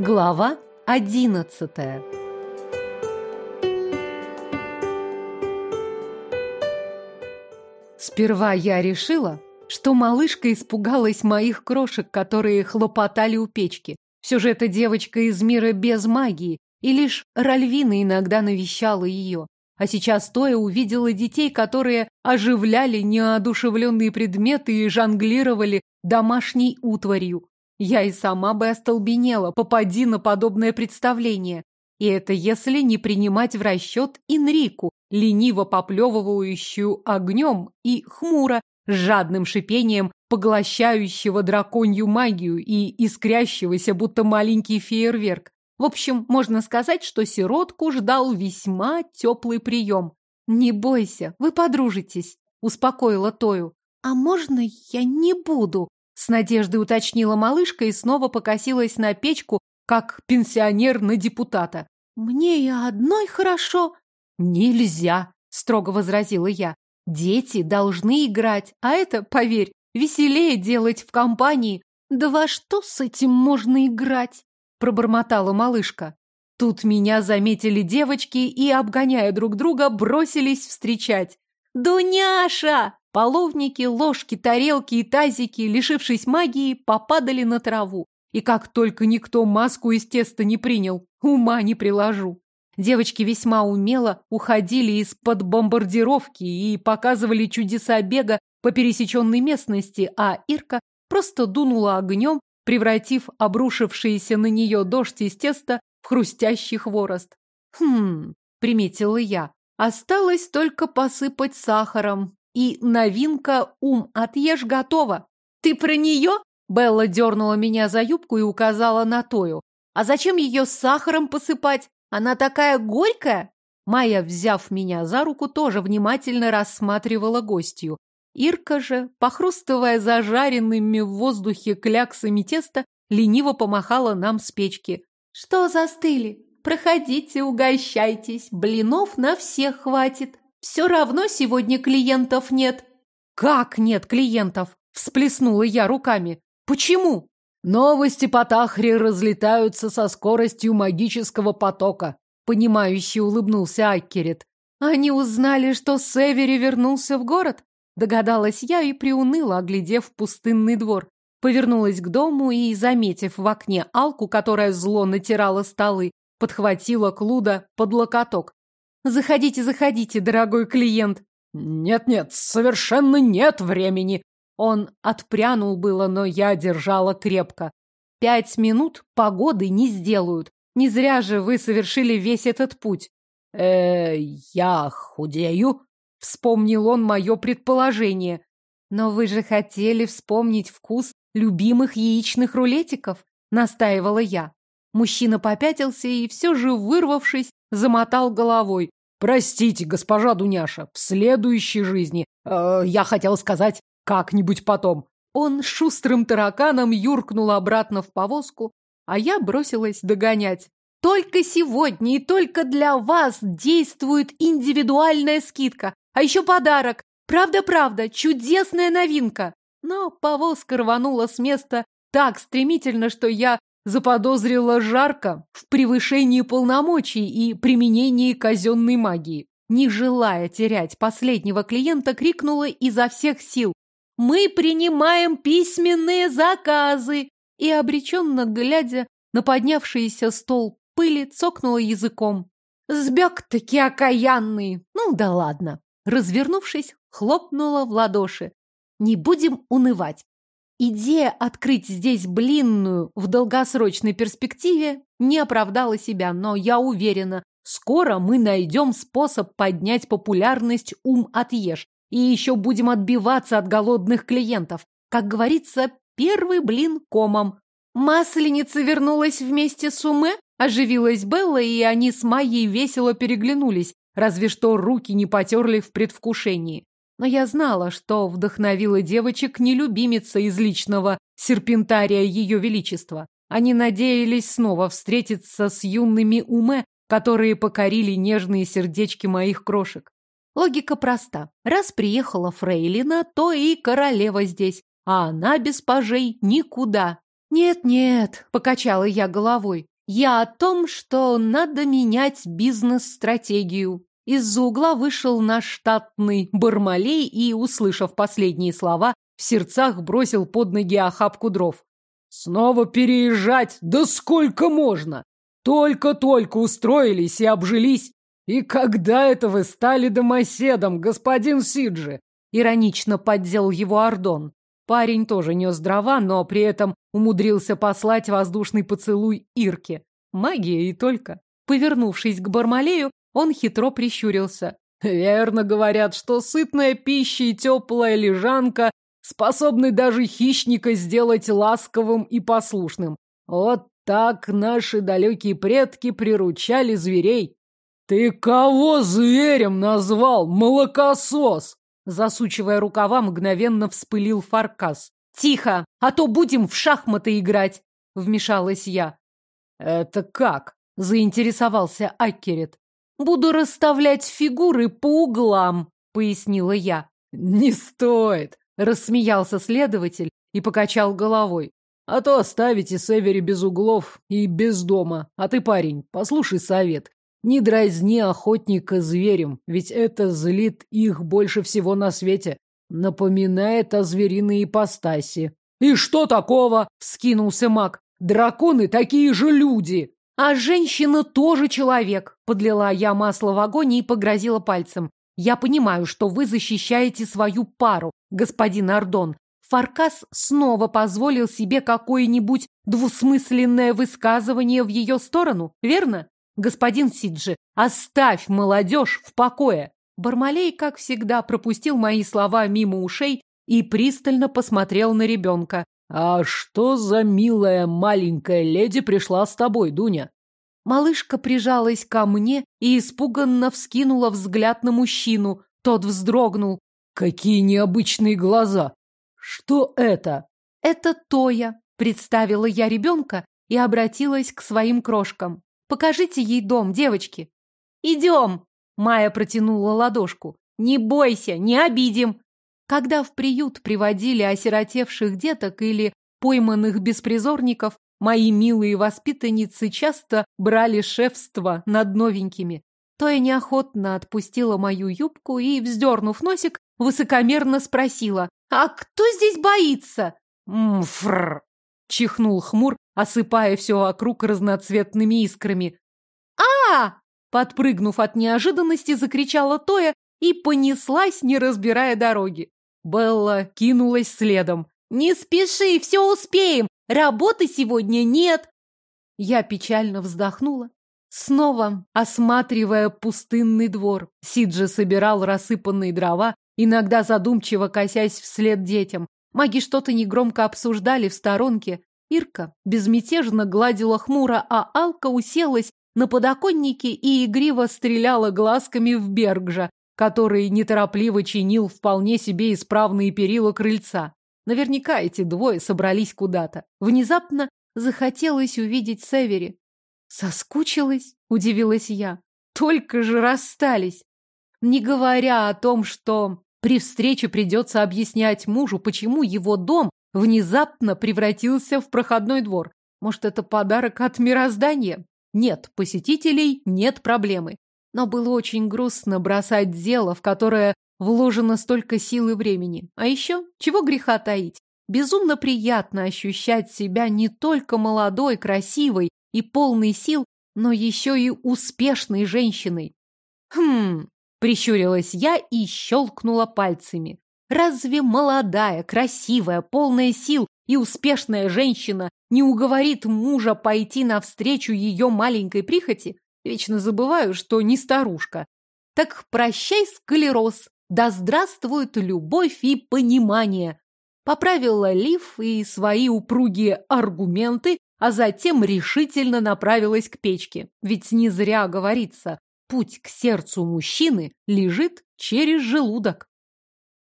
Глава одиннадцатая Сперва я решила, что малышка испугалась моих крошек, которые хлопотали у печки. Все же эта девочка из мира без магии, и лишь Ральвина иногда навещала ее. А сейчас стоя увидела детей, которые оживляли неодушевленные предметы и жонглировали домашней утварью. Я и сама бы остолбенела, попади на подобное представление. И это если не принимать в расчет Инрику, лениво поплевывающую огнем, и хмуро, с жадным шипением, поглощающего драконью магию и искрящегося, будто маленький фейерверк. В общем, можно сказать, что сиротку ждал весьма теплый прием. «Не бойся, вы подружитесь», — успокоила Тою. «А можно я не буду?» С надеждой уточнила малышка и снова покосилась на печку, как пенсионер на депутата. «Мне и одной хорошо». «Нельзя», — строго возразила я. «Дети должны играть, а это, поверь, веселее делать в компании». «Да во что с этим можно играть?» — пробормотала малышка. Тут меня заметили девочки и, обгоняя друг друга, бросились встречать. «Дуняша!» Половники, ложки, тарелки и тазики, лишившись магии, попадали на траву. И как только никто маску из теста не принял, ума не приложу. Девочки весьма умело уходили из-под бомбардировки и показывали чудеса бега по пересеченной местности, а Ирка просто дунула огнем, превратив обрушившийся на нее дождь из теста в хрустящий хворост. «Хм», — приметила я, — «осталось только посыпать сахаром, и новинка «Ум, отъешь» готова. Ты про нее? Белла дернула меня за юбку и указала на Тою. А зачем ее сахаром посыпать? Она такая горькая? Майя, взяв меня за руку, тоже внимательно рассматривала гостью. Ирка же, похрустывая зажаренными в воздухе кляксами теста, лениво помахала нам с печки. «Что застыли? Проходите, угощайтесь, блинов на всех хватит». Все равно сегодня клиентов нет. Как нет клиентов? Всплеснула я руками. Почему? Новости по Тахре разлетаются со скоростью магического потока. Понимающе улыбнулся Аккерет. Они узнали, что Севери вернулся в город? Догадалась я и приуныла, оглядев пустынный двор. Повернулась к дому и, заметив в окне Алку, которая зло натирала столы, подхватила Клуда под локоток. Заходите, заходите, дорогой клиент. Нет-нет, совершенно нет времени. Он отпрянул было, но я держала крепко. Пять минут погоды не сделают. Не зря же вы совершили весь этот путь. э я худею, вспомнил он мое предположение. Но вы же хотели вспомнить вкус любимых яичных рулетиков, настаивала я. Мужчина попятился и все же, вырвавшись, замотал головой. Простите, госпожа Дуняша, в следующей жизни. Э, я хотел сказать, как-нибудь потом. Он шустрым тараканом юркнул обратно в повозку, а я бросилась догонять. Только сегодня и только для вас действует индивидуальная скидка, а еще подарок. Правда-правда, чудесная новинка. Но повозка рванула с места так стремительно, что я заподозрила жарко в превышении полномочий и применении казенной магии. Не желая терять последнего клиента, крикнула изо всех сил. «Мы принимаем письменные заказы!» И, обреченно глядя на поднявшийся стол пыли, цокнула языком. Сбег-таки окаянный! Ну да ладно. Развернувшись, хлопнула в ладоши. Не будем унывать. Идея открыть здесь блинную в долгосрочной перспективе не оправдала себя, но я уверена, скоро мы найдем способ поднять популярность ум отъешь и еще будем отбиваться от голодных клиентов. Как говорится, первый блин комом. Масленица вернулась вместе с Уме, оживилась Белла, и они с Майей весело переглянулись, разве что руки не потерли в предвкушении. Но я знала, что вдохновила девочек не любимица из личного серпентария Ее Величества. Они надеялись снова встретиться с юными уме, которые покорили нежные сердечки моих крошек. Логика проста. Раз приехала Фрейлина, то и королева здесь, а она без пажей никуда. Нет-нет, покачала я головой. Я о том, что надо менять бизнес-стратегию. Из-за угла вышел наш штатный Бармалей и, услышав последние слова, в сердцах бросил под ноги охапку дров. «Снова переезжать? Да сколько можно? Только-только устроились и обжились. И когда это вы стали домоседом, господин Сиджи?» Иронично поддел его Ордон. Парень тоже нес дрова, но при этом умудрился послать воздушный поцелуй Ирке. Магия и только. Повернувшись к Бармалею, он хитро прищурился. «Верно говорят, что сытная пища и теплая лежанка способны даже хищника сделать ласковым и послушным. Вот так наши далекие предки приручали зверей. Ты кого зверем назвал, молокосос? Засучивая рукава, мгновенно вспылил Фаркас. Тихо, а то будем в шахматы играть, вмешалась я. Это как? заинтересовался Аккерет. Буду расставлять фигуры по углам, пояснила я. Не стоит, рассмеялся следователь и покачал головой. А то оставите Севери без углов и без дома. А ты, парень, послушай совет. Не дразни охотника зверем, ведь это злит их больше всего на свете. Напоминает о звериной ипостаси. «И что такого?» — вскинулся маг. «Драконы такие же люди!» «А женщина тоже человек!» — подлила я масло в огонь и погрозила пальцем. «Я понимаю, что вы защищаете свою пару, господин Ардон, Фаркас снова позволил себе какое-нибудь двусмысленное высказывание в ее сторону, верно? Господин Сиджи, оставь молодежь в покое. Бармалей, как всегда, пропустил мои слова мимо ушей и пристально посмотрел на ребенка. «А что за милая маленькая леди пришла с тобой, Дуня?» Малышка прижалась ко мне и испуганно вскинула взгляд на мужчину. Тот вздрогнул. «Какие необычные глаза! Что это? Это Тоя, представила я ребенка и обратилась к своим крошкам. Покажите ей дом, девочки. Идем! Майя протянула ладошку. Не бойся, не обидим. Когда в приют приводили осиротевших деток или пойманных беспризорников, мои милые воспитанницы часто брали шефство над новенькими. Тоя неохотно отпустила мою юбку и, вздернув носик, высокомерно спросила, «А кто здесь боится?» «Мфрр!» — чихнул хмур, осыпая все вокруг разноцветными искрами. а Подпрыгнув от неожиданности, закричала Тоя и понеслась, не разбирая дороги. Белла кинулась следом. «Не спеши, все успеем! Работы сегодня нет!» Я печально вздохнула, снова осматривая пустынный двор. Сиджи собирал рассыпанные дрова иногда задумчиво косясь вслед детям. Маги что-то негромко обсуждали в сторонке. Ирка безмятежно гладила хмуро, а Алка уселась на подоконнике и игриво стреляла глазками в Бергжа, который неторопливо чинил вполне себе исправные перила крыльца. Наверняка эти двое собрались куда-то. Внезапно захотелось увидеть Севери. «Соскучилась?» – удивилась я. «Только же расстались!» Не говоря о том, что при встрече придется объяснять мужу, почему его дом внезапно превратился в проходной двор. Может, это подарок от мироздания? Нет посетителей, нет проблемы. Но было очень грустно бросать дело, в которое вложено столько сил и времени. А еще, чего греха таить? Безумно приятно ощущать себя не только молодой, красивой и полной сил, но еще и успешной женщиной. Хм, Прищурилась я и щелкнула пальцами. Разве молодая, красивая, полная сил и успешная женщина не уговорит мужа пойти навстречу ее маленькой прихоти? Вечно забываю, что не старушка. Так прощай, склероз, да здравствует любовь и понимание. Поправила Лив и свои упругие аргументы, а затем решительно направилась к печке. Ведь не зря говорится, Путь к сердцу мужчины лежит через желудок.